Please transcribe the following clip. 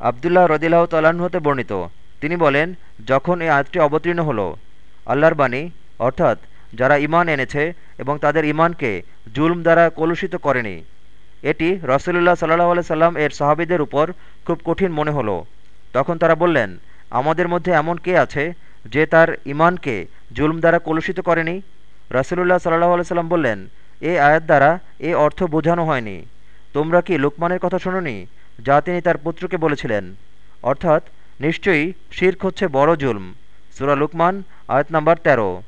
আবদুল্লাহ রদিল্লাহ তাল্লাহ্ন হতে বর্ণিত। তিনি বলেন, যখন এই আয়াতটি অবতীর্ণ হলো, আল্লাহর বাণী, অর্থাৎ যারা ইমান এনেছে এবং তাদের ইমানকে জুলম দ্বারা কলুষিত করেনি, এটি রসুল্লাহ সাল্লাহ আলাই সাল্লাম এর সাহাবিদের উপর খুব কঠিন মনে হলো। তখন তারা বললেন, আমাদের মধ্যে এমন কে আছে যে তার ইমানকে জুলম দ্বারা কলুষিত করেনি? রসুল্লাহ সাল্লাহ আলাই সাল্লাম বললেন, এ আয়াত দ্বারা এ অর্থ বোঝানো হয়নি। তোমরা কি লোকমানের কথা শোনি যা তিনি তার পুত্রকে বলেছিলেন। অর্থাৎ, নিশ্চয়ই শির্ক হচ্ছে বড় জুলম। সুরা লুকমান, আয়াত নম্বর তেরো।